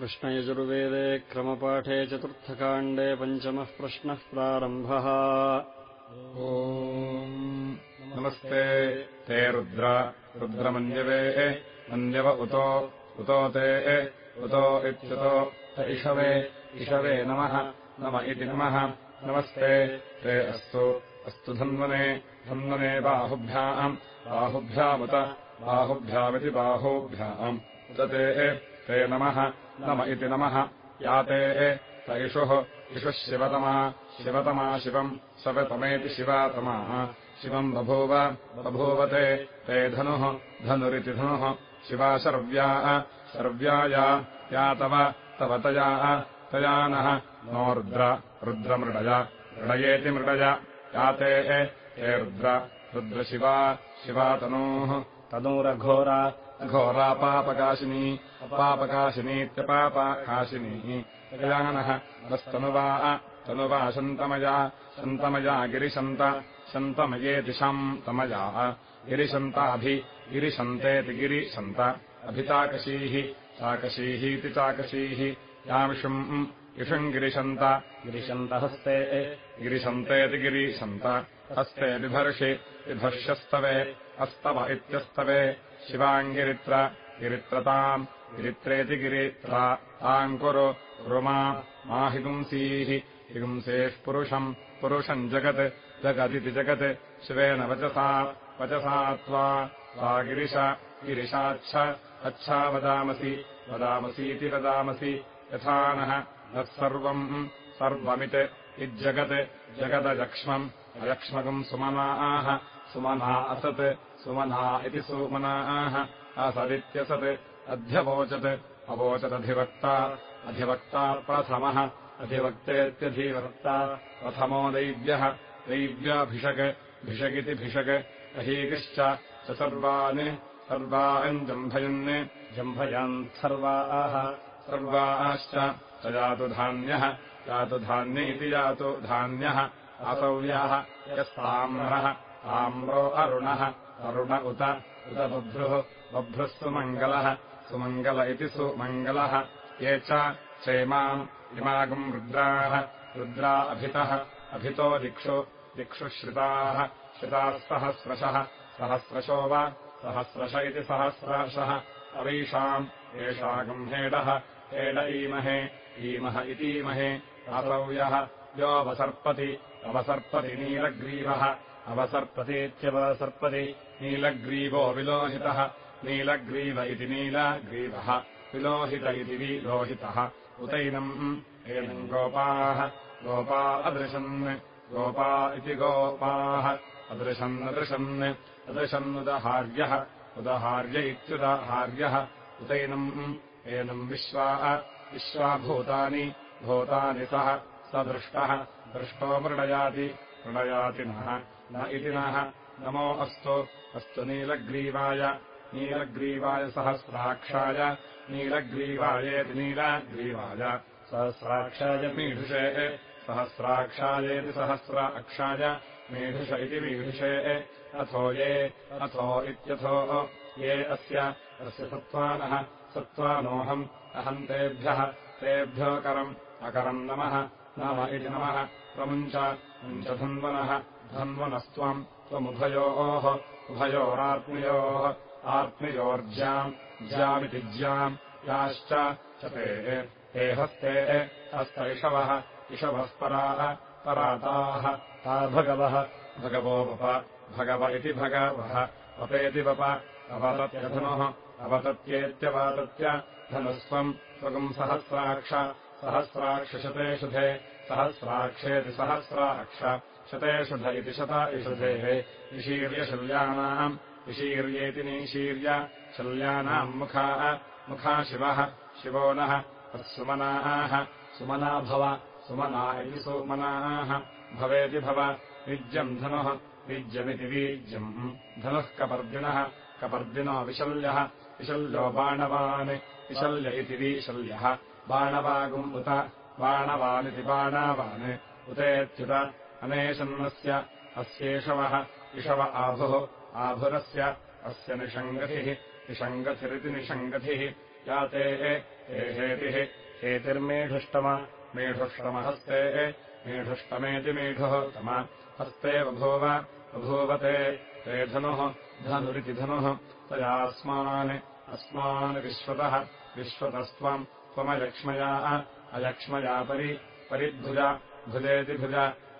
कृष्णयजुर्वेदे क्रमपाठे चतुर्थकाण्डे पञ्चमः प्रश्नः प्रारम्भः। ओ नमस्ते। ते रुद्र। रुद्रमन्यवे। मन्यव उतो। उतो ते। उतो इत्युतो। इषवे। इषवे नमः। नम इति नमः। नमस्ते। ते अस्तु। अस्तु धन्वने। धन्वने बाहुभ्याम्। बाहुभ्यामुत। बाहुभ्यामिति बाहुभ्याम्। उत ते। ते नमः नम इति नमः। याते त इषुः शिवतमा। शिवतमा शिवम्। सवतमेति शिवातमाः शिवम् बभूव। बभूवते। ते धनुः। धनुरिति धनुः। शिवा शर्व्या या तव। तव तया। नः नो रुद्र रुद्रमृडय। मृडयेति मृडय। याते ते रुद्र। रुद्रशिवा शिवा तनूः। तनूरघोरा घोरापापकाशिनी अपापकाशिनीत्यपापकाशिनी गजानः नस्तनुवा तनुवा शन्तमया शन्तमया गिरिशन्त शन्तमयेति शन्तमया गिरिशन्ताभि गिरिशन्तेति गिरिशन्त। अभिताकशीः चाकशीहीति चाकशीः यामिषुम् इषुम् गिरिशन्त। गिरिशन्तहस्ते गिरिशन्तेति गिरिशन्त। हस्ते बिभर्षि बिभर्ष्यस्तवे अस्तव इत्यस्तवे शिवाङ्गिरित्र गिरित्रताम् गिरित्रेति गिरित्रा ताम् कुरु रुमा मा हिगुंसीः हिगुंसेः पुरुषम् पुरुषम् जगत् जगदिति जगत् शिवेन वचसा वचसा त्वा सा गिरिश गिरिशाच्छ अच्छा वदामसि वदामसीति वदामसि यथा नः नः सर्वम् सर्वमित् इज्जगत् जगदजक्ष्मम् अयक्ष्मकम् सुमनाः सुमना असत् सुमना इति सुमनाः असदित्यसत् अध्यवोचत् अवोचदधिवक्ता अधिवक्ता प्रथमः अधिवक्तेत्यधिवक्ता प्रथमो दैव्यः दैव्याभिषक् भिषगिति भिषक् अहीकिश्च सर्वान् सर्वान् जम्भयन् जम्भयान् सर्वाः सर्वाश्च स यातु धान्यः यातु धान्य इति यातु धान्यः असौव्यः यस्ताम्रः ताम्रो अरुणः अरुण उत उत बभ्रुः बभ्रुः सुमङ्गलः सुमङ्गल इति सुमङ्गलः। ये च क्षेमाम् इमागम् रुद्राः रुद्रा अभितः अभितो दिक्षु दिक्षु श्रिताः सहस्रशः सहस्रशो वा सहस्रश इति सहस्राशः। अवैषाम् एषागम् हेडः हेड ईमहे ईमः इतीमहे असौयः योऽवसर्पति अवसर्पति नीलग्रीवः अवसर्पतीत्यवसर्पति नीलग्रीवो विलोहितः। नीलग्रीव इति नीलग्रीवः। विलोहित इति विलोहितः। उतैनम् एनम् गोपाः। गोपा अदृशन्। गोपा इति गोपाः। अदृशन्नदृशन् अदृशन्नुदहार्यः उदहार्य। इत्युदहार्यः। उतैनम् एनम् विश्वा विश्वाभूतानि। भूतानि सः। स दृष्टः। दृष्टो मृडयाति। मृडयाति नः। न इति नः नमो अस्तु अस्तु नीलग्रीवाय नीलग्रीवाय सहस्राक्षाय नीलग्रीवायेति नीलग्रीवाय सहस्राक्षाय मीढुषे सहस्राक्षायेति सहस्र अक्षाय मीढुष इति मीढुषे अथो ये अथो इत्यथो ये अस्य अस्य सत्त्वानः सत्त्वानोऽहम् अहम् तेभ्यः तेभ्यो करम् अकरम् नमः नम इति नमः प्रमुञ्च मुञ्चधन्वनः धन्वनस्त्वम् त्वमुभयोः उभयोरात्मयोः आत्मयोर्ज्याम् ज्यामिति ज्याम् याश्च च ते। ते हस्ते हस्त इषवः इषवः पराः पराताः ता भगवः भगवो वप भगव इति भगवः वपेति वप अवतत्यधनुः अवतत्येत्यवातत्य धनुस्त्वम् त्वगम् सहस्राक्ष सहस्राक्षशते शुधे सहस्राक्षेति सहस्राक्ष शतेषुध इति शत इषुधेः निशीर्यशल्यानाम्। निशीर्येति निशीर्य शल्यानाम् मुखाः। मुखा शिवः शिवो नः तत्सुमनाः। सुमना भव सुमना इति सुमनाः। भवेति भव विज्यम् धनुः। विज्यमिति वीज्यम्। धनुः कपर्दिनः कपर्दिनो विशल्यः। विशल्यो बाणवान्। विशल्य इति विशल्यः। बाणवागुम् उत बाणवानिति बाणावान्। उतेत्युत अनेशन्नस्य अस्येषवः इषव आभुः आभुरस्य अस्य निषङ्गतिः निषङ्गतिरिति निषङ्गतिः। याते हेतिः हेतिर्मेढुष्टम मेढुष्टमहस्ते मेढुष्टमेति मेढुः तम। हस्ते बभूव बभूवते ते धनुः धनुरिति धनुः। तयास्मान् अस्मान् विश्वतः विश्वतस्त्वम् त्वमलक्ष्मया अलक्ष्मया परि परिभुज भुजेति भुज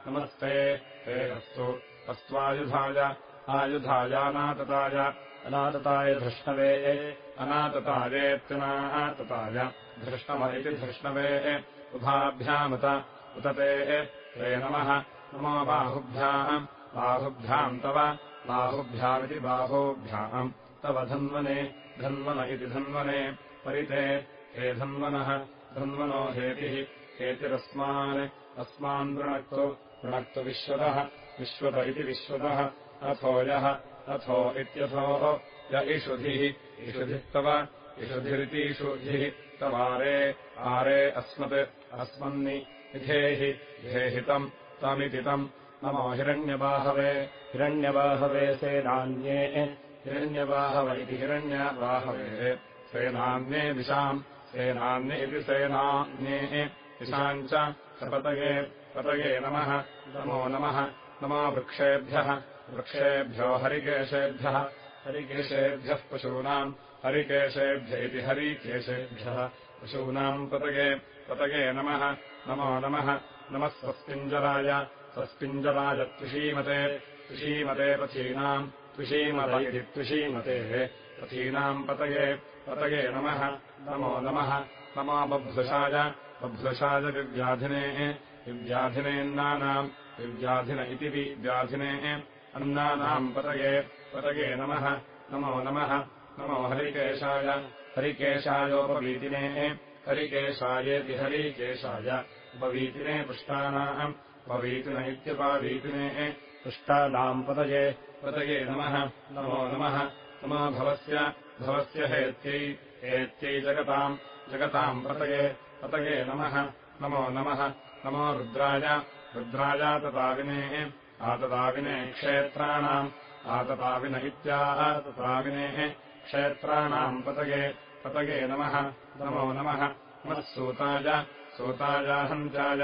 नमस्ते ते अस्तु। अस्त्वायुधाय आयुधायानातताय अनातताय धृष्णवे अनाततायेत्यनातताय धृष्णव इति धृष्णवे उभाभ्यामुत उत ते ते नमः। नमो बाहुभ्याम् बाहुभ्याम् तव बाहुभ्यामिति बाहोभ्याम्। तव धन्वने धन्वन इति धन्वने परिते। हे धन्वनः धन्वनो हेतिः हेतिरस्मान् अस्मान् वृणक्तु वृणक्तु विश्वतः इति विश्वतः अथो यः अथो इत्यथो य इषुधिः इषुधिस्तव इषुधिरितीषुधिः तवारे आरे अस्मत् अस्मन्नि विधेहि धेहितम् तमिति तम् नमो हिरण्यबाहवे हिरण्यबाहवे सेनान्ये हिरण्यबाहव इति हिरण्यबाहवे सेनान्ये दिशाम् सेनान्य इति सेनान्ये दिशाम् च सपतये पतये नमः। नमो नमः। नमो वृक्षेभ्यः। वृक्षेभ्यो हरिकेशेभ्यः। हरिकेशेभ्यः पशूनाम्। हरिकेशेभ्य इति हरिकेशेभ्यः। पशूनाम् पतये। पतये नमः। नमो नमः। नमः स्वस्पिञ्जराय स्वस्पिञ्जराय त्विषीमते त्विषीमते पथीनाम्। त्विषीमत इति त्विषीमतेः पथीनाम् पतये। पतये नमः। नमो नमः। नमो बभ्रुषाय। विव्याधिनेः विव्याधिनेन्नानाम् विव्याधिन इति विव्याधिनेः अन्नानाम् पतये पतये नमः नमो नमः नमो हरिकेशाय हरिकेशायोपवीतिनेः हरिकेशायेति हरिकेशाय उपवीतिने पुष्टानाम् उपवीतिन इत्युपवीतिनेः पृष्टानाम् पतये पतये नमः नमो नमः नमो भवस्य भवस्य हेत्यै हेत्यै जगताम् जगताम् पतये पतये नमः नमो नमः नमो रुद्राय। रुद्रायातताविनेः आतताविने क्षेत्राणाम्। आतताविन इत्यातताविनेः क्षेत्राणाम् पतये। पतये नमः। नमो नमः। नमः सूताय। सूतायाहन्त्याय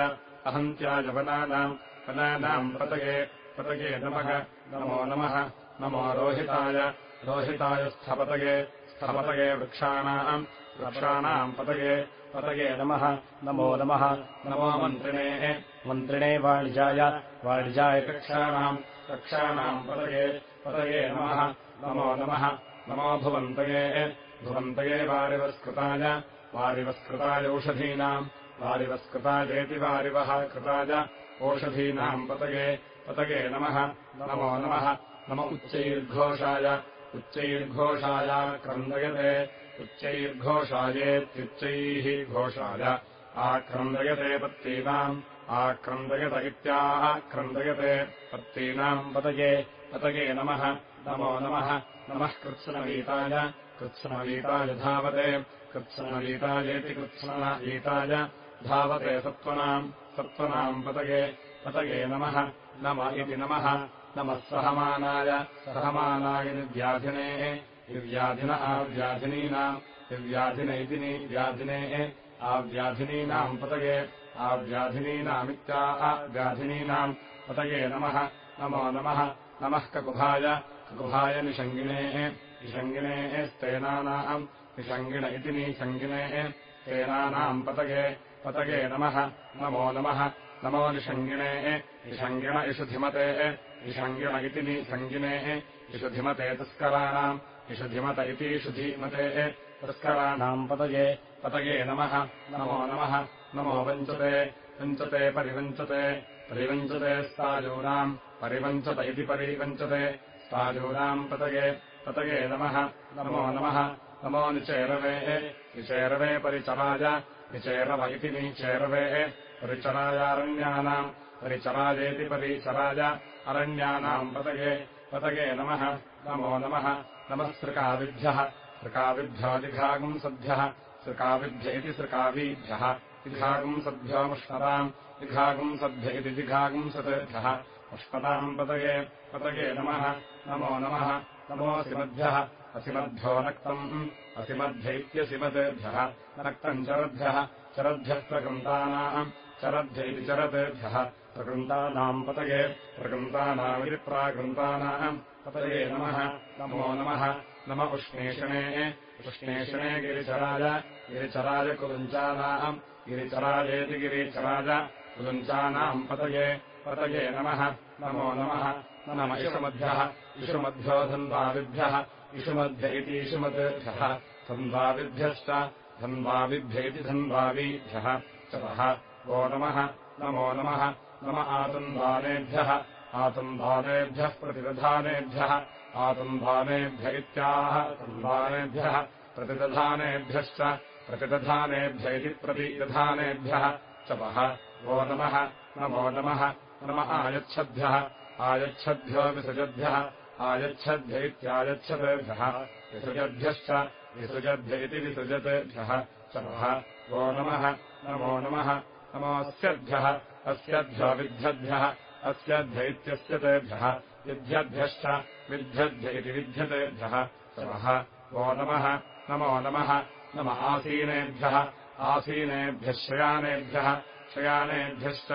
अहन्त्याय। वनानाम् वनानाम् पतये। पतये नमः। नमो नमः। नमो रोहिताय। रोहिताय स्थपतये। स्थपतये वृक्षाणाम् वृक्षाणाम् पतये पतये नमः। नमो नमः। नमो मन्त्रिणेः। मन्त्रिणे वाणिजाय वाणिजाय कक्षाणाम् कक्षाणाम् पतये पतये नमः। नमो नमः। नमो भुवन्तये भुवन्तये वारिवस्कृताय वारिवस्कृताय ओषधीनाम् वारिवस्कृतायेति वारिवः कृताय ओषधीनाम् पतये पतये नमः। नमो नमः। नम उच्चैर्घोषाय उच्चैर्घोषाय क्रन्दयते उच्चैर्घोषायेत्युच्चैः घोषाय आक्रन्दयते पत्तीनाम् आक्रन्दयत इत्याक्रन्दयते पत्तीनाम् पतये पतये नमः। नमो नमः। नमः कृत्स्नवीताय। कृत्स्नवीताय धावते। कृत्स्नवीतायेति कृत्स्नवीताय धावते सत्त्वनाम्। सत्त्वनाम् पतये पतये नमः। नम इति नमः। नमः सहमानाय। सहमानाय निर्व्याधिनेः निर्व्याधिन आव्याधिनीनाम्। निर्व्याधिन इति निर्व्याधिनेः आव्याधिनीनाम् पतये। आव्याधिनीनामित्या आव्याधिनीनाम् पतये नमः। नमो नमः। नमः ककुभाय। ककुभाय निषङ्गिनेः निषङ्गिनेः स्तेनानाम् निषङ्गिण इति निषङ्गिनेः स्तेनानाम् पतये। पतये नमः। नमो नमः। नमो निषङ्गिणेः निषङ्गिण इषुधिमतेः निषङ्गिण इति निषङ्गिनेः इषुधिमते तस्कराणाम् इषुधिमत इतिषुधीमतेः तस्कराणाम् पतये पतये नमः। नमो नमः। नमो वञ्चते। वञ्चते परिवञ्चते। परिवञ्चते स्ताजूनाम् परिवञ्चत इति परिवञ्चते। स्ताजूनाम् पतये पतये नमः। नमो नमः। नमो निचेरवे। निचेरवे परिचराय। निचेरव इति निचेरवे। परिचरायारण्यानाम्। परिचरायेति परिचराय। अरण्यानाम् पतये पतये नमः नमो नमः। नमः सृकाविभ्यः। सृकाविभ्योऽधिघागुंसद्भ्यः सृकाविभ्य इति सृकावीभ्यः। इघागुंसद्भ्यो मुष्णताम् इघागुंसद्भ्य इति जिघागुंसतेभ्यः पुष्पताम् पतये पतये नमः। नमो नमः। नमोऽसिमद्भ्यः असिमद्भ्यो नक्तम्। असिमद्भ्यैत्यसिमतेभ्यः नक्तम् चरद्भ्यः चरद्भ्यः प्रकृन्तानाम्। चरद्भ्य इति चरतेभ्यः। प्रकृन्तानाम् पतये। प्रकृन्तानामिति प्राकृन्तानाम् पतये नमः। नमो नमः। नम उष्णेषणे उष्णेषणे गिरिचराय गिरिचराय कुरुञ्चानाम्। गिरिचरायेति गिरिचराय कुरुञ्चानाम् पतये। पतये नमः। नमो नमः। नम इषुमद्भ्यः इषुमद्भ्यो धन्वादिभ्यः इषुमध्य इति इषुमद्भ्यः धन्वादिभ्यश्च धन्वादिभ्य इति धन्वावीभ्यः। चतः। वो नमः। नमो नमः। नम आतन्वानेभ्यः आतन्वानेभ्यः प्रतिदधानेभ्यः आतन्वानेभ्य इत्याह तन्वानेभ्यः प्रतिदधानेभ्यश्च प्रतिदधानेभ्य इति प्रतिदधानेभ्यः च वः वो नमः आयच्छद्भ्यः आयच्छद्भ्य इत्यायच्छतेभ्यः विसृजद्भ्यश्च विसृजद्भ्य इति विसृजतेभ्यः च वः वो नमः नमो नमः नमोऽस्यद्भ्यः अस्यद्भ्यो विद्यद्भ्यः अस्यद्भ्य इत्यस्य तेभ्यः विद्यद्भ्यश्च विद्यद्भ्य इति विद्यतेभ्यः समः। वो नमः। नमो नमः। नम आसीनेभ्यः। आसीनेभ्यः शयानेभ्यः शयानेभ्यश्च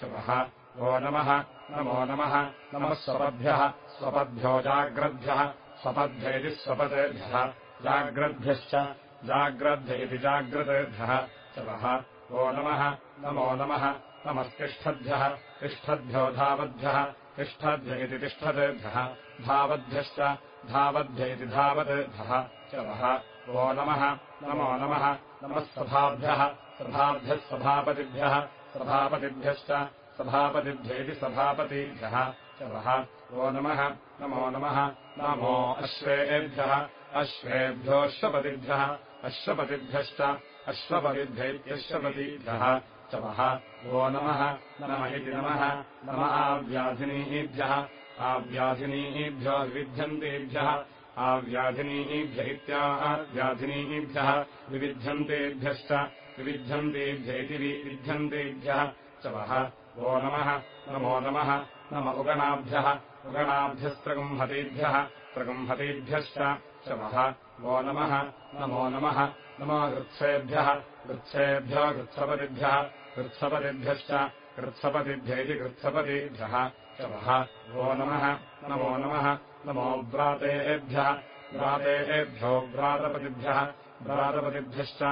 शमः वो नमः। नमो नमः। नमः स्वपद्भ्यः। स्वपद्भ्यो जाग्रद्भ्यः। स्वपद्भ्य इति स्वपतेभ्यः। जाग्रद्भ्यश्च। जाग्रद्भ्य इति जाग्रतेभ्यः। शमः वो नमः। नमो नमः नमस्तिष्ठद्भ्यः तिष्ठद्भ्यो धावद्भ्यः तिष्ठद्भ्य इति तिष्ठतेभ्यः धावद्भ्यश्च धावद्भ्य इति धावतेभ्यः च वः। नमः नमो नमः नमः सभाभ्यः सभाभ्यः सभापतिभ्यः सभापतिभ्यश्च सभापतिभ्य इति सभापतिभ्यः च वः। नमः नमो नमः नमो अश्वेभ्यः अश्वेभ्योऽश्वपतिभ्यः अश्वपतिभ्यश्च अश्वपतिभ्य इत्यश्वपतिभ्यः च वः वो नमः नम इति नमः नम आव्याधिनीभ्यः आव्याधिनीभ्यो विविध्यन्तेभ्यः आव्याधिनीभ्य इत्याव्याधिनीभ्यः विविध्यन्तेभ्यश्च विविध्यन्तेभ्य इति विविध्यन्तेभ्यः। च वः वो नमः नमो नमः नम उगणाभ्यः उगणाभ्यस्त्रगुंहतेभ्यः प्रगुंहतेभ्यश्च च वः वो नमः नमो नमः नमो गृत्सेभ्यः गृत्सेभ्यो गृत्सपतिभ्यः गृत्सपतिभ्यश्च गृत्सपतिभ्य इति गृत्सपतिभ्यः च वः नमः नमो नमः नमो व्रातेभ्यः व्रातेभ्यो व्रातपतिभ्यः व्रातपतिभ्यश्च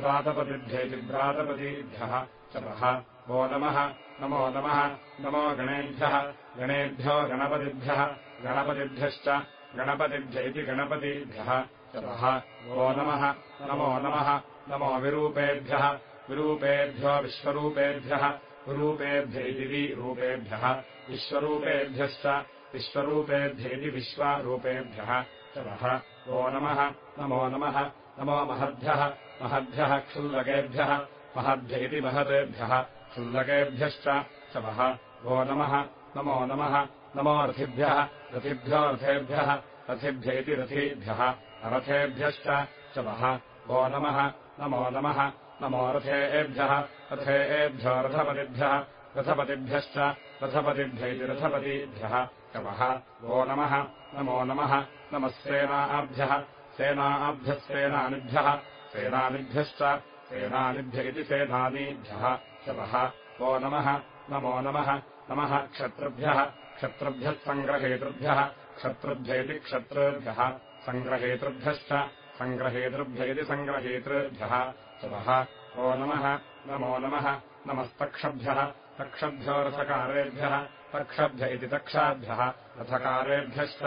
व्रातपतिभ्य इति व्रातपतिभ्यः च वः वो नमः नमो नमः गणेभ्यः गणेभ्यो गणपतिभ्यः गणपतिभ्यश्च गणपतिभ्य इति गणपतिभ्यः वः वो नमः। नमो नमः। नमो विरूपेभ्यः। विरूपेभ्यो विश्वरूपेभ्यः। विरूपेभ्य इति विरूपेभ्यः विश्वरूपेभ्यश्च। विश्वरूपेभ्य इति विश्वरूपेभ्यः। वः वो नमः। नमो नमः। नमो महद्भ्यः। महद्भ्यः क्षुल्लकेभ्यः। महद्भ्य इति महतेभ्यः। क्षुल्लकेभ्यश्च। वः वो नमः। नमो नमः। नमो रथिभ्यः। रथिभ्यो रथेभ्यः। रथिभ्य इति रथेभ्यः रथेभ्यश्च च वः। वो नमः। नमो नमः। नमो रथेभ्यः। रथेभ्यो रथपतिभ्यः। रथपतिभ्यश्च रथपतिभ्य इति रथपतिभ्यः। च वः। वो नमः। नमो नमः। नमः सेनाभ्यः। सेनानिभ्यः। सेनानिभ्यश्च सेनानिभ्य इति सेनानीभ्यः। च वः। वो नमः। नमो नमः। नमः क्षत्रभ्यः। क्षत्रभ्यः सङ्ग्रहेतृभ्यः। क्षत्रभ्य क्षत्रेभ्यः सङ्ग्रहेतृभ्यश्च सङ्ग्रहेतृभ्य इति सङ्ग्रहेतृभ्यः। च वः वो नमः। नमो नमः। नमस्तक्षभ्यः। तक्षभ्यो रथकारेभ्यः तक्षभ्य इति तक्षाभ्यः। रथकारेभ्यश्च।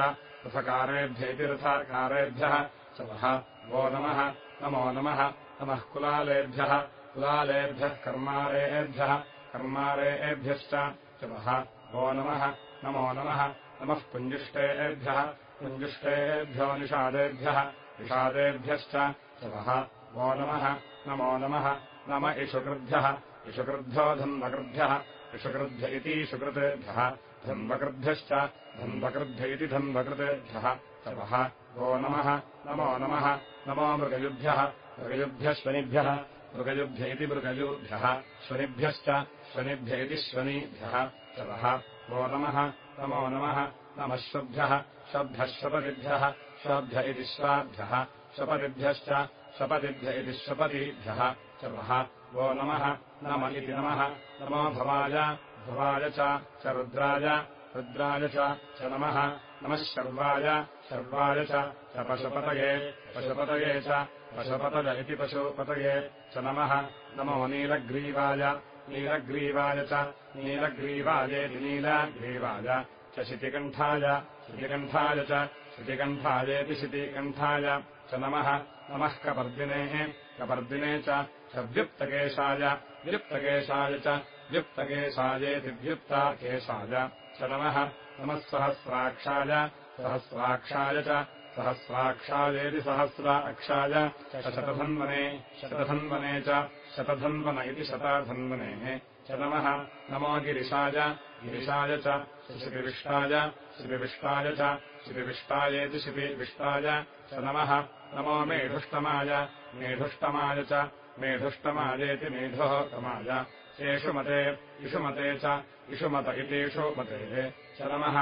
रथकारेभ्य इति रथकारेभ्यः। च वः वो नमः। नमो नमः। नमः कुलालेभ्यः। कुलालेभ्यः कर्मारेभ्यः। कर्मारेभ्यश्च। च वः वो नमः। नमो नमः। नमः पुञ्जिष्टेभ्यः पुञ्जिष्टेभ्यो निषादेभ्यः निषादेभ्यश्च च वः वो नमः नमो नमः इषुकृद्भ्यः इषुकृद्भ्यो धन्वकृद्भ्यः इषुकृद्भ्य इति शुकृतेभ्यः धन्वकृद्भ्यश्च धन्वकृद्भ्य इति धन्वकृतेभ्यः च वः वो नमः नमो नमः नमो मृगयुभ्यः मृगयुभ्यः इति मृगयुभ्यः श्वनिभ्यश्च श्वनिभ्य इति श्वनीभ्यः। च वः वो नमः नमो नमः नमः श्वभ्यः श्वपतिभ्यः श्वभ्य इति श्वाभ्यः श्वपतिभ्यश्च श्वपतिभ्य इति श्वपतिभ्यः च वः नमः नम इति नमः। नमो भवाय भवाय च रुद्राय रुद्राय च नमः। नमः शर्वाय शर्वाय च पशुपतये पशुपतये च पशुपतय इति पशुपतये च नमः। नमो नीलग्रीवाय नीलग्रीवाय च नीलग्रीवायेति नीलग्रीवाय च शितिकण्ठाय शितिकण्ठाय च शितिकण्ठायेति शितिकण्ठाय च नमः। नमः कपर्दिनेः कपर्दिने च व्युक्तकेशाय व्युक्तकेशाय च व्युक्तकेशायेति व्युक्ताकेशाय च नमः। नमः सहस्राक्षाय सहस्राक्षाय च सहस्राक्षायेति सहस्राक्षाय शतधन्वने शतधन्वने च शतधन्वन इति शतधन्वनेः च नमः। नमो गिरिशाय गिरिशाय च श्रीविष्टाय श्रीविष्टाय च श्रीविष्टायेति श्रीविष्टाय च नमः। मेढुष्टमाय मेढुष्टमाय च मेढुष्टमायेति मेढोत्तमाय शेषुमते इषुमते च इषुमत इतीषु मतेः च नमः।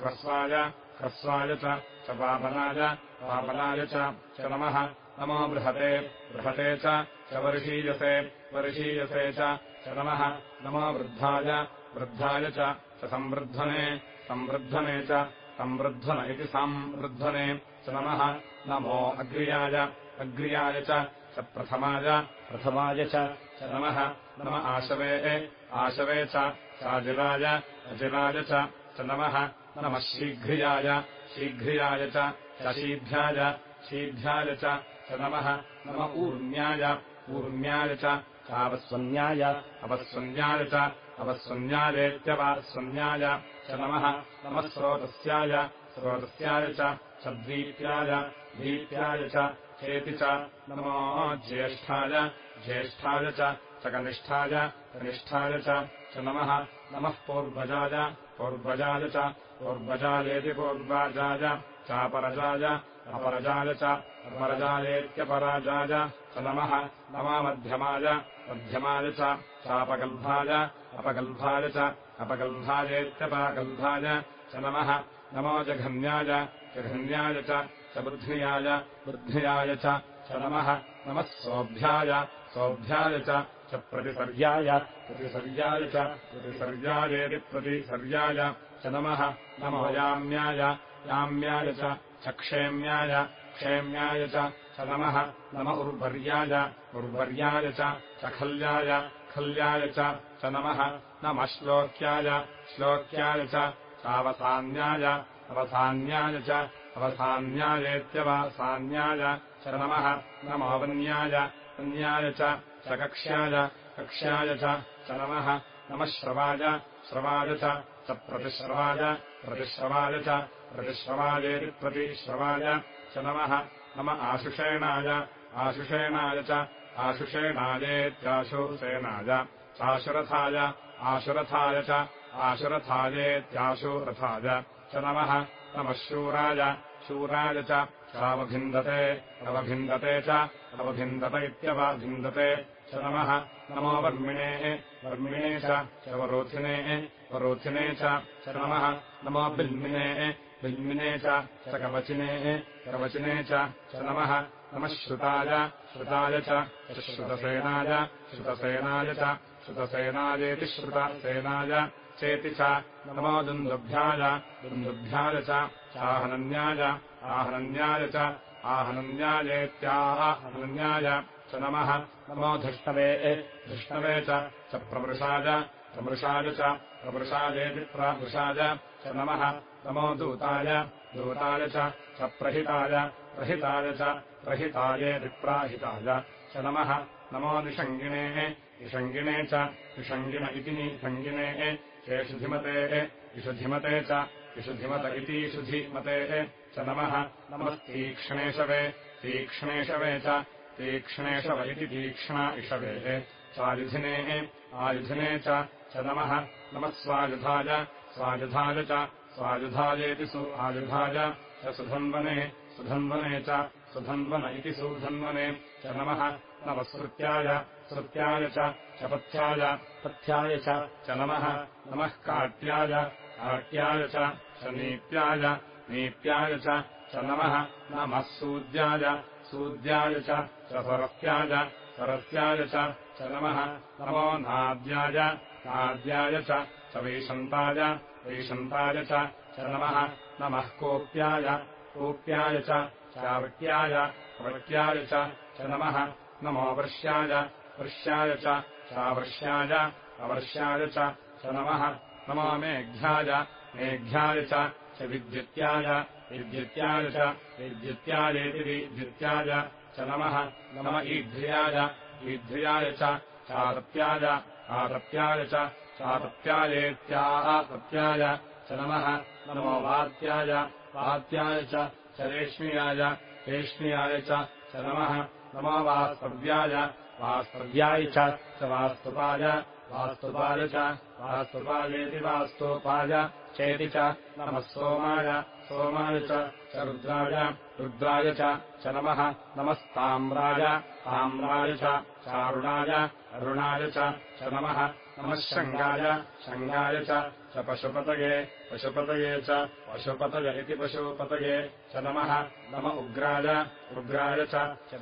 ह्रस्वाय ह्रस्वाय च पापनाय पापनाय च नमः। नमो बृहते बृहते च वर्षीयसे वर्षीयसे च नमः। नमो वृद्धाय वृद्धाय च संवृद्धने संवृद्धने च संवृद्धन इति संवृद्धने। च नमः। नमो अग्र्याय। अग्र्याय च। प्रथमाय। प्रथमाय च। नमः। नम आशवे आशवे च। चाजिराय अजिराय च। नमः। नमः शीघ्रियाय। च। शीघ्राय शीघ्राय च नमः। नम ऊर्म्याय। ऊर्म्याय च। चावस्वन्याय। अपस्वन्याय च अपस्वन्यायेत्यवास्वन्याय च नमः। नमः स्रोतस्याय स्रोतस्याय च द्वीप्याय दीप्याय च चेति च। नमो ज्येष्ठाय ज्येष्ठाय च कनिष्ठाय कनिष्ठाय च नमः। नमः पूर्वजाय पूर्वजाय च पूर्वजायेति पूर्वाजाय चापरजाय अपरजाय च अपरजायेत्यपराजाय च नमः। नमा मध्यमाय मध्यमाय च चापगल्भाय अपगल्भाय च अपगल्भायेत्यपागल्भाय च नमः। नमो जघन्याय च बुद्ध्याय बुद्ध्याय च नमः। नमः सोऽभ्याय सोऽभ्याय च प्रतिसर्याय प्रतिसर्याय च प्रतिसर्यायेति प्रतिसर्याय च नमः। याम्याय याम्याय च क्षेम्याय च नमः। नम उर्वर्याय उर्वर्याय च खल्याय खल्याय च नमः। नमः श्लोक्याय श्लोक्याय च चावसान्याय अवसान्याय च अवसान्यायेत्यवसान्याय च नमः। नमोऽवन्याय अन्याय च कक्ष्याय कक्ष्याय च नमः। नमः श्रवाय च प्रतिश्रवाय प्रतिश्रवाय च प्रतिश्रवायेति प्रतिश्रवाय च नमः। आशुषेणाय आशुषेणाय च आशुषेणायेत्याशुसेनाय चाशुरथाय आशुरथाय च आशुरथायेत्याशुरथाय च नमः। शूराय शूराय च चावभिन्दते अवभिन्दते च अवभिन्दत इत्यवभिन्दते च नमः। नमो वर्मिणेः वर्मिणे च वरोथिनेः वरोथिने च नमः। नमो बिल्मिनेः बिल्मिने च कवचिनेः कवचिने च नमः। नमः श्रुताय श्रुताय च श्रुतसेनाय श्रुतसेनाय च श्रुतसेनायेति श्रुतसेनाय चेति च नमो दुन्दुभ्याय दुन्दुभ्याय च चाहनन्याय आहनन्याय च आहनन्यायेत्याहनन्याय च नमः। नमो धृष्णवे च प्रमृषाय प्रमृषाय च प्रमृषायेति प्रामृषाय च नमः। नमो दूताय दूताय च प्रहिताय प्रहिताय च प्रहितायेतिप्राहिताय च नमः। नमो निषङ्गिणेः। निषङ्गिणे च निषङ्गिण इति निषङ्गिणेः। शेषुधिमतेः इषुधिमते च इषुधिमत इतीषुधिमतेः च नमः। नमः। तीक्ष्णेशवे। च तीक्ष्णेशव इति तीक्ष्णा इषवेः। स्वायुधिनेः। आयुधिने च नमः। नमः स्वायुधाय। स्वायुधाय च स्वायुधायेति सु आयुधाय। च सुधन्वने सुधन्वने च सुधन्वन इति सुधन्वने च नमः। नमः श्रुत्याय च पथ्याय पथ्याय च च नमः। नमः काट्याय काट्याय च नीत्याय नीत्याय च नमः। नमः सूद्याय सूद्याय च सरस्याय सरस्याय च नमः। नमो नाद्याय नाद्याय च वैशन्ताय वैशन्ताय च नमः। नमः कोप्याय कोप्याय च चावट्याय वट्याय च नमः। नमो वर्ष्याय वर्ष्याय च चावर्ष्याय अवर्ष्याय च नमः। नमो मेघ्याय मेघ्याय च विद्युत्याय विद्युत्याय च विद्युत्यायेति विद्युत्याय च नमः। नम ईध्र्याय ईध्र्याय च चातप्याय आतप्याय च चातप्यायेत्यातप्याय च नमः। नमो वात्याय वात्याय च रेष्म्याय रेष्म्याय च नमः। नमो वास्तव्याय वास्तव्याय च वास्तुपाय वास्तुपाय च वास्तुपायेति वास्तोपाय। चेति च नमः सोमाय सोमाय च रुद्राय रुद्राय च नमः। नमस्ताम्राय ताम्राय च चारुणाय अरुणाय च नमः। नमः शङ्गाय शङ्गाय च पशुपतये पशुपतये च पशुपतय इति पशुपतये च नमः। उग्राय उग्राय च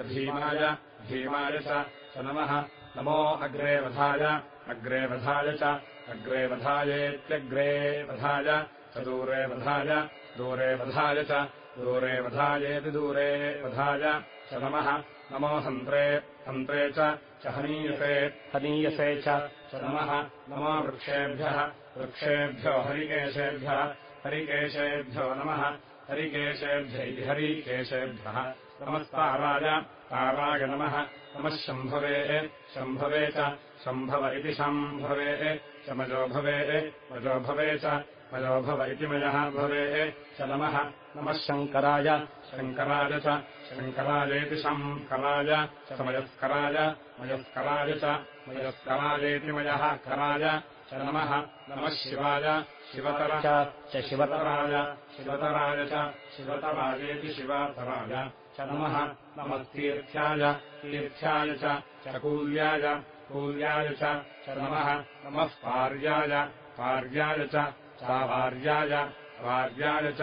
भीमाय भीमाय च नमः। नमो अग्रे वधाय अग्रे वधाय च अग्रे वधायेत्यग्रे वधाय च दूरे वधाय दूरे वधाय च दूरे वधायेति दूरे वधाय च नमः। नमो हन्त्रे हन्त्रे च हनीयसे हनीयसे च नमः। नमो वृक्षेभ्यः वृक्षेभ्यो हरिकेशेभ्यः हरिकेशेभ्यो नमः। हरिकेशेभ्य इति हरिकेशेभ्यः। नमस्ताराय ताराय नमः। नमः शम्भवे शम्भवे च। शम्भव इति शम्भवे च मजो भवे मजो भवे च। मजो भव इति मयः भवे च नमः। नमः शङ्कराय शङ्कराय च। शङ्करायेति शङ्कराय च। मयस्कराय च। मयस्करायेति मयः कराय च नमः शिवाय। शिवतर। च शिवतराय। शिवतराय च शिवतरायेति शिवतराय। च नमः। नमस्तीर्थ्याय। तीर्थ्याय च कूल्याय च नमः। नमः पार्याय। पार्याय च चावार्याय वार्याय च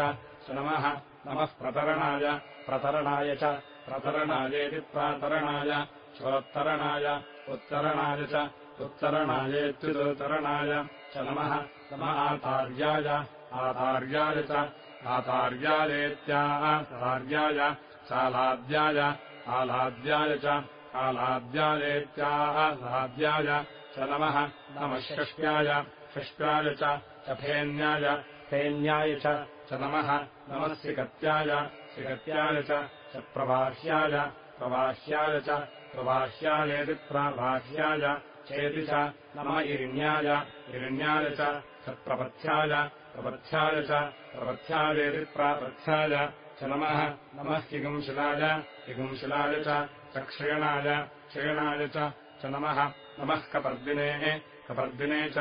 नमः। नमः प्रतरणाय। प्रतरणाय च प्रतरणायेति प्रातरणाय। चोत्तरणाय। उत्तरणाय च उत्तरणायेत्युत्तरणाय च नमः। नमः आतार्याय आतार्याय च। आतार्यायेत्याहार्याय चालाद्याय आलाद्याय च। आलाद्यायेत्याहाद्याय च नमः। नमः षष्ट्याय। षष्ट्याय च। फेन्याय सैन्याय च। नमः। सिकत्याय। च। प्रवाह्याय प्रवाह्याय च। प्रवाह्यायेति प्रावाह्याय चेति च नम इरिण्याय इरिण्याय च सत्प्रपथ्याय प्रपथ्याय च प्रपथ्यायेति प्रापथ्याय च नमः। नमः हिगुंशिलाय हिगुंशिलाय च क्षयणाय क्षयणाय च नमः। कपर्दिनेः कपर्दिने च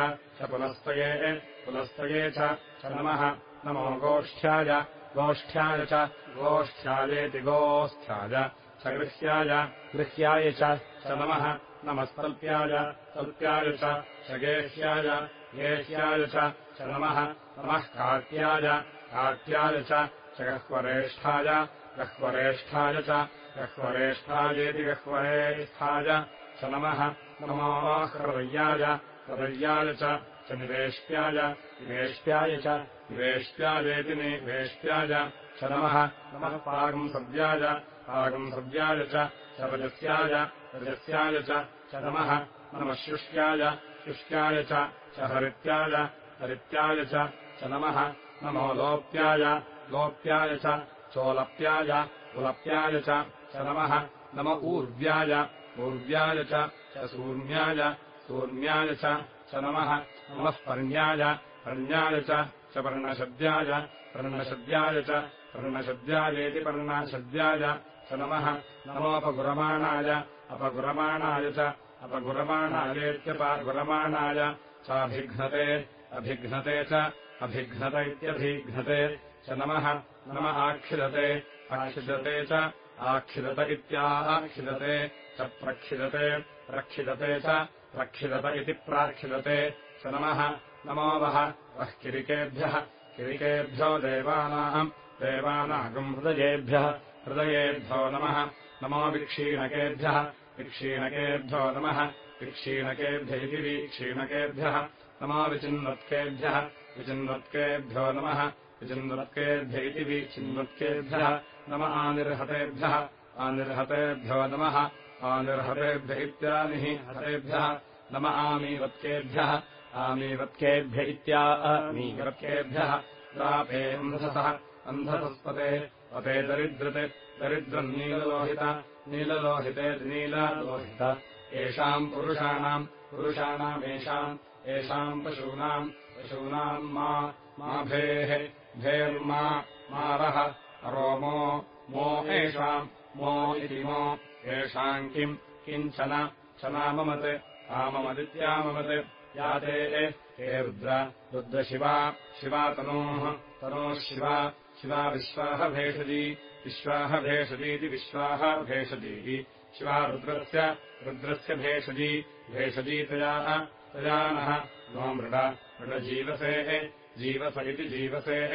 पुनस्तये पुनस्तये च नमः। नमो गोष्ठ्याय गोष्ठ्याय च गोष्ठ्यायेति गोष्ठ्याय च गृह्याय गृह्याय च नमः नमस्तल्प्याय तल्प्याय च गेह्याय गेह्याय च नमः। नमः काट्याय काट्याय च गह्वरेष्ठाय च गह्वरेष्ठायेति गह्वरेष्ठाय च नमः। नमो हृदय्याय हृदय्याय च निवेष्ट्याय निवेष्ट्याय च निवेष्ट्यायेति निवेष्ट्याय। च नमः। पागम् सद्याय पागम् सद्याय च रजस्याय रजस्याय च नमः। नमः शुष्याय च हरित्याय हरित्याय च नमः। लोप्याय लोप्याय च चोलप्याय उलप्याय च नमः। नम ऊर्व्याय च सूर्म्याय सूर्म्याय च नमः। नमः पर्ण्याय च पर्णशद्याय पर्णशद्याय च पर्णशद्यायेति पर्णाशद्याय। च नमः। नमोपगुरमाणाय अपगुरमाणाय च अपगुरमाणायेत्यपगुरमाणाय चाभिघ्नते अभिघ्नते च अभिघ्नत इत्यभिघ्नते च नमः आक्षिदते आक्षिदते च आक्षिदत इत्याखिदते च प्रक्षिदते प्रक्षिदते च प्रक्षिदत इति प्राक्षिदते स नमः वः वः किरिकेभ्यः किरिकेभ्यो देवानाम् देवानागम् हृदयेभ्यः हृदयेभ्यो नमः नमो विक्षीणकेभ्यः विक्षीणकेभ्यो नमः। विक्षीणकेभ्य इति विक्षीणकेभ्यः। नमो विचिन्वत्केभ्यः। विचिन्वत्केभ्यो नमः। विचिन्वत्केभ्य इति विचिन्वत्केभ्यः नम आनिर्हतेभ्यः। आनिर्हतेभ्यो नमः। आनिर्हतेभ्य इत्यानिः हतेभ्यः। नम आमीवत्केभ्यः। आमीवत्केभ्य इत्यामीवत्केभ्यः प्रापे अन्धसः अन्धसस्पते। पते दरिद्रते दरिद्रम् नीललोहित नीललोहिते नीललोहित येषाम् पुरुषाणाम् पुरुषाणामेषाम् येषाम् पशूनाम् पशूनाम् मा माभेः भेर्मा मारः रोमो मो येषाम् मो इति मो। येषाम् किम् किञ्चन चनाममत् आममदित्याममत् याते हे रुद्र रुद्रशिवा शिवातनोः तनोः शिवा शिवा विश्वाहभेषजी विश्वाहभेषजीति विश्वाहभेषजीः शिवा रुद्रस्य रुद्रस्य भेषजी भेषजी तया नः। नो मृड मृडजीवसेः जीवस इति जीवसेः।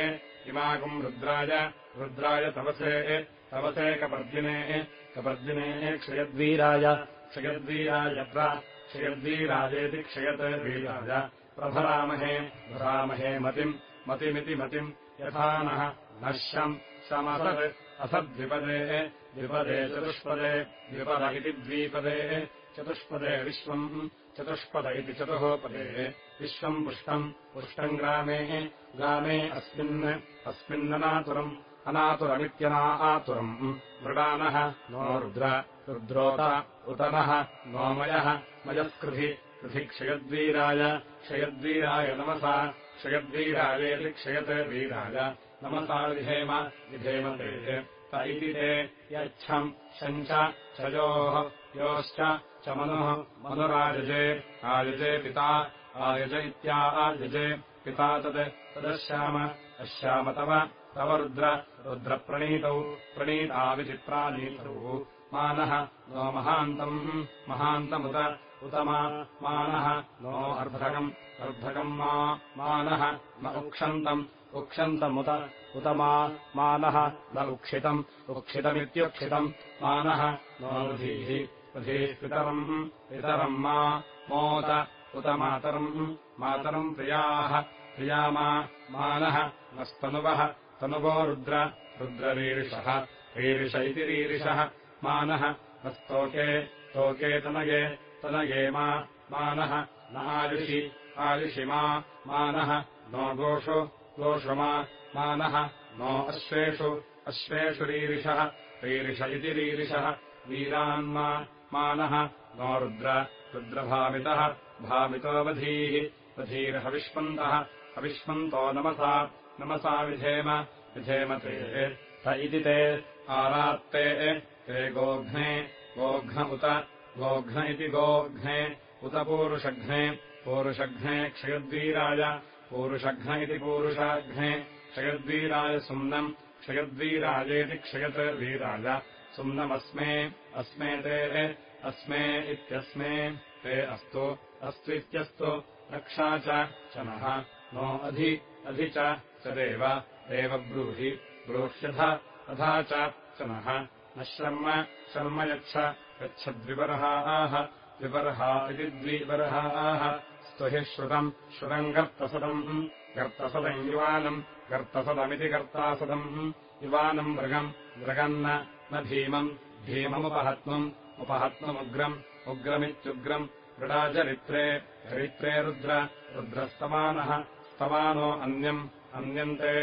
इमाकम् रुद्राय रुद्राय तवसेः तवसे कपर्दिनेः कपर्दिनेः क्षयद्वीराय क्षयद्वीराय प्र क्षयद्वीराजेति क्षयत् वीराय। प्रभरामहे भरामहे मतिम् मतिमिति मतिम् यथा नः नश्यम् समसत् असद्विपदे द्विपदे चतुष्पदे द्विपद इति द्विपदे चतुष्पदे विश्वम् चतुष्पद इति चतुःपदे। विश्वम् पुष्टम् पुष्टम् ग्रामे ग्रामे अस्मिन् अस्मिन्ननातुरम् अनातुरमित्यना आतुरम्। मृडानः नो रुद्र रुद्रोत उतनः नोमयः मयस्कृधि कृधि क्षयद्वीराय क्षयद्वीराय नमसा क्षयद्वीरायेति क्षयत् वीराय नमसा विधेम विधेम ते त यच्छम् शञ्च चयोः योश्च च मनुः मनुरायजे आयजे पिता आयज इत्या आयजे पिता तत् तदश्याम अश्याम तव तव रुद्र रुद्रप्रणीतौ प्रणीताविचिप्रानीतौ मानः नो महान्तम् महान्तमुत उत मानः नो अर्धकम् अर्धकम् मा मानः न उक्षन्तम् उक्षन्तमुत उत मानः न उक्षितम्। उक्षितमित्युक्षितम्। मानः नो रुधिः। रुधिः पितरम्। पितरम् मा। मोत। उत मातरम्। मातरम् प्रियाः। प्रियामा मानः नस्तनुवः। तनुवो रुद्र। रुद्ररीरिषः। रीरिष इति रीरिषः। मानः नस्तोके। तोके तनये। तनये मा। मानः न आयुषि। आयुषि मा। मानः नो गोषु गोषु मा मानः नो अश्वेषु अश्वेषु रीरिषः रीरिष इति रीरिषः वीरान्मा मानः नो रुद्र रुद्रभावितः भावितोऽवधीः वधीरहविष्पन्तः अविष्पन्तो नमसा नमसा विधेम विधेम ते त इति ते आरात्ते ते गोघ्ने गोघ्न उत गोघ्न इति गोघ्ने उत पूरुषघ्ने पूरुषघ्ने क्षयद्वीराय पूरुषघ्न इति पूरुषाघ्ने क्षयद्वीराय सुम्नम् क्षयद्वीरायेति क्षयत् वीराय सुम्नमस्मे अस्मे ते अस्मे इत्यस्मे ते अस्तु अस्तु इत्यस्तु रक्षा च नः नो अधि अधि च देव देव ब्रूहि ब्रूह्यथ तथा च नः न शर्म शर्म यच्छ यच्छद्विबर्हाः द्विबर्हा इति द्विबर्हाः स्तु हि श्रुतम् श्रुतम् गर्तसदम् गर्तसदम् युवानम् गर्तसदमिति गर्तासदम् युवानम् मृगम् मृगम् न भीमम् भीममुपहत्मम् उपहत्ममुग्रम् उग्रमित्युग्रम् मृडाचरित्रे चरित्रे रुद्र रुद्रस्तमानः स्तमानो अन्यम् अन्यन्ते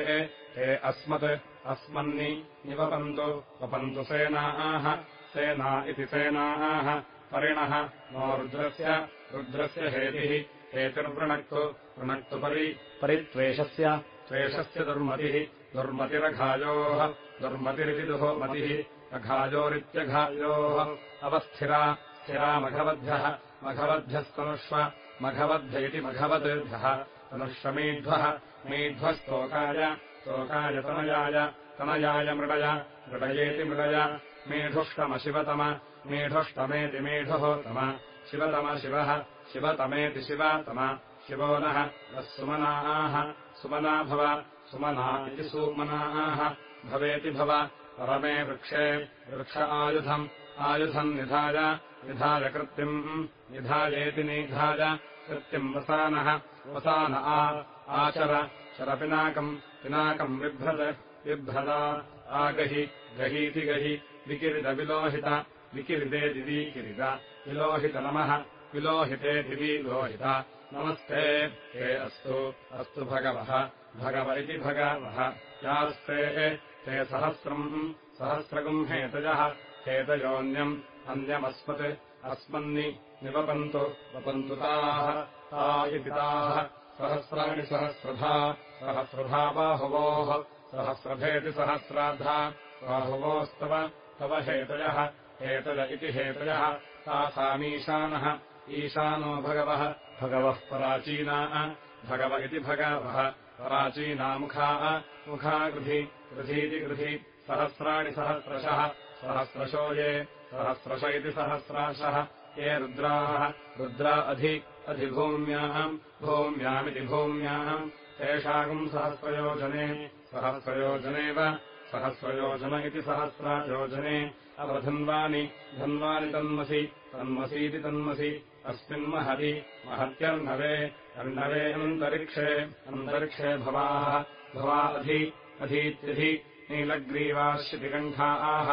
ते अस्मत् अस्मन्नि निवपन्तु वपन्तु सेनाः सेना इति सेनाः परिणः नो रुद्रस्य रुद्रस्य हेतिः हेतिर्वृणक्तु वृणक्तु परि परित्वेषस्य। त्वेषस्य दुर्मतिः दुर्मतिरघायोः दुर्मतिरिति दुःमतिः अघायोरित्यघायोः अवस्थिरा स्थिरा मघवद्भ्यः मघवद्भ्यस्तनुष्व मघवद्भ्य इति मघवद्भ्यः। तनुष्वमीध्वः मीध्वस्तोकाय स्तोकाय तनयाय तनयाय मृडय मृडयेति मृडय। मेढुष्टमशिवतम मेढुष्टमेति मेढुः तम। शिवतम शिवः शिवतमेति शिवतम शिवो नः नः सुमनाः। भव सुमना इति सुमनाः भवेति भव परमे वृक्षे वृक्ष आयुधम्। आयुधम् निधाय निधाय कृत्तिम्। निधायेति निधाय कृत्तिम् वसानः। वसान आ आचर शरपिनाकम् पिनाकम् बिभ्रत् बिभ्रदा आगहि गहीति गहि विकिरिदविलोहित विकिरिदेति विकिरिद विलोहित नमः विलोहित नमस्ते। हे अस्तु। अस्तु भगवः। भगव इति भगवः। यास्ते। ते सहस्रम्। सहस्रगुम् हेतजः। हेतयोऽन्यम्। अन्यमस्मत् अस्मन्नि। निवपन्तु। वपन्तु ताः। इति ताः। सहस्राणि सहस्रधा। सहस्रधा बाहुवोः। सहस्रभेति सहस्राधा। बाहुवोस्तव। तव हेतयः हेतज इति हेतयः तासामीशानः ईशानो भगवः। भगवः पराचीना। भगव इति भगवः। पराचीनामुखाः मुखा। गृधि गृधीति गृधि सहस्राणि सहस्रशः। सहस्रशो ये। सहस्रश इति सहस्राशः। ये रुद्राः। रुद्रा अधि। अधिभूम्याम्। भूम्यामिति भूम्याम्। तेषाम् सहस्रयोजने। सहस्रयोजनेव सहस्रयोजन इति सहस्रयोजने। अवधन्वानि। धन्वानि तन्मसि। तन्मसीति तन्मसि अस्मिन्महति महत्यर्णवे अर्णवे अन्तरिक्षे अन्तरिक्षे भवाः भवा अधि अधीत्यधि नीलग्रीवाः शितिकण्ठाः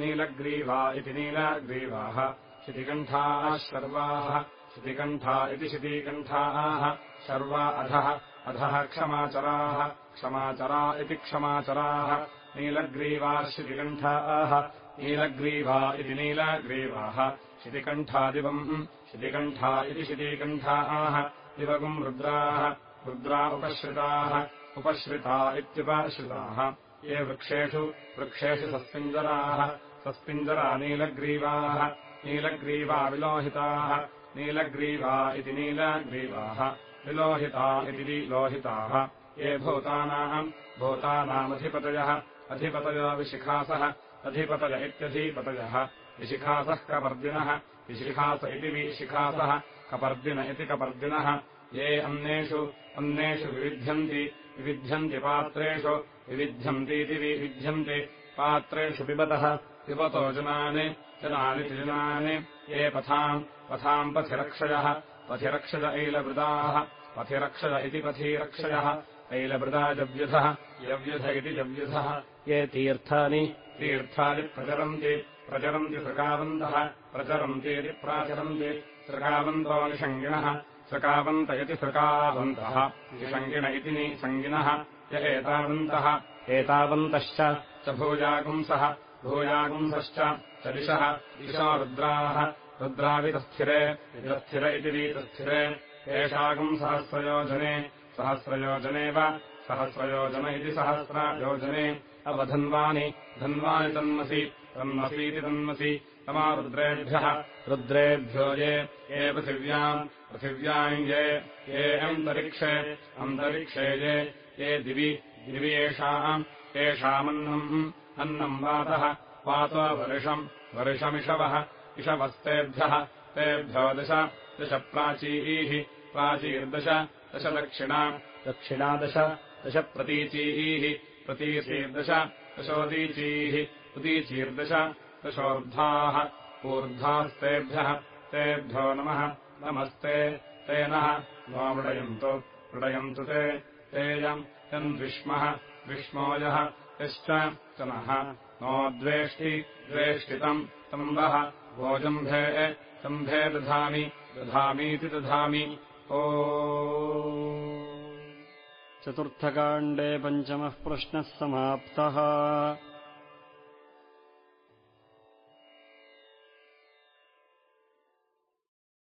नीलग्रीवा इति नीलग्रीवाः शितिकण्ठाः शर्वाः शितिकण्ठा इति शितिकण्ठाः शर्वा अधः अधः क्षमाचराः क्षमाचरा इति क्षमाचराः नीलग्रीवाः शितिकण्ठाः नीलग्रीवा इति नीलग्रीवाः शितिकण्ठादिवम् शितिकण्ठा इति शितिकण्ठाः दिवगुम् रुद्राः रुद्रा उपश्रिताः उपश्रिता इत्युपश्रिताः। ये वृक्षेषु वृक्षेषु सस्पिञ्जराः सस्पिञ्जरा नीलग्रीवाः नीलग्रीवा विलोहिताः नीलग्रीवा इति नीलग्रीवाः विलोहिता इति विलोहिताः। ये भूतानाम् भूतानामधिपतयः अधिपतयो विशिखासः अधिपतय इत्यधिपतयः विशिखासः कपर्दिनः। विशिखास इति विशिखासः कपर्दिन इति कपर्दिनः। ये अन्येषु अन्येषु विविध्यन्ति विविध्यन्ति पात्रेषु विविध्यन्तीति विविध्यन्ति। पात्रेषु पिबतः पिबतो जनानि जनानि जनानि ये पथाम् पथाम् पथिरक्षयः पथिरक्षज ऐलवृदाः पथिरक्षज इति पथीरक्षयः ऐलवृदा जव्यधः यव्यध इति जव्यधः। ये तीर्थानि तीर्थानि प्रचरन्ति प्रचरन्ति सृकावन्तः प्रचरन्तीति प्राचरन्ति सृकावन्तो निषङ्गिणः सृकावन्त इति सृकावन्तः। निषङ्गिण इति निसङ्गिनः य एतावन्तः एतावन्तश्च च भूयागुंसः भूयागुंसश्च च दिशः दिशो रुद्राः रुद्रावितस्थिरे वितस्थिर इति वीतस्थिरे येषागुम् सहस्रयोजने सहस्रयोजने सहस्रयोजन इति सहस्रयोजने अवधन्वानि धन्वानि तन्मसि तन्मसीति तन्मसि तमा रुद्रेभ्यः रुद्रेभ्यो ये ये पृथिव्याम् पृथिव्याम् ये ये अन्तरिक्षे अन्तरिक्षे ये ये दिवि दिवि येषाम् येषामन्नम् अन्नम् वातः वातो वर्षम् वर्षमिषवः इषवस्तेभ्यः तेभ्यो दश दशप्राचीः प्राचीर्दश दशदक्षिणा दक्षिणादश दश प्रतीचीः प्रतीचीर्दश दशोदीचीः उदीचीर्दश दशोर्ध्वाः ऊर्ध्वास्तेभ्यः तेभ्यो नमः। नमस्ते। ते नः। मृडयन्तु। मृडयन्तु ते। तेयम् यन्द्विष्मः विष्मो यः। यश्च च नः। द्वेष्टि। द्वेष्टितम् तम् वः भोजम्भे सम्भे दधामि। दधामीति दधामि। ओ। चतुर्थकाण्डे पञ्चमः प्रश्नः समाप्तः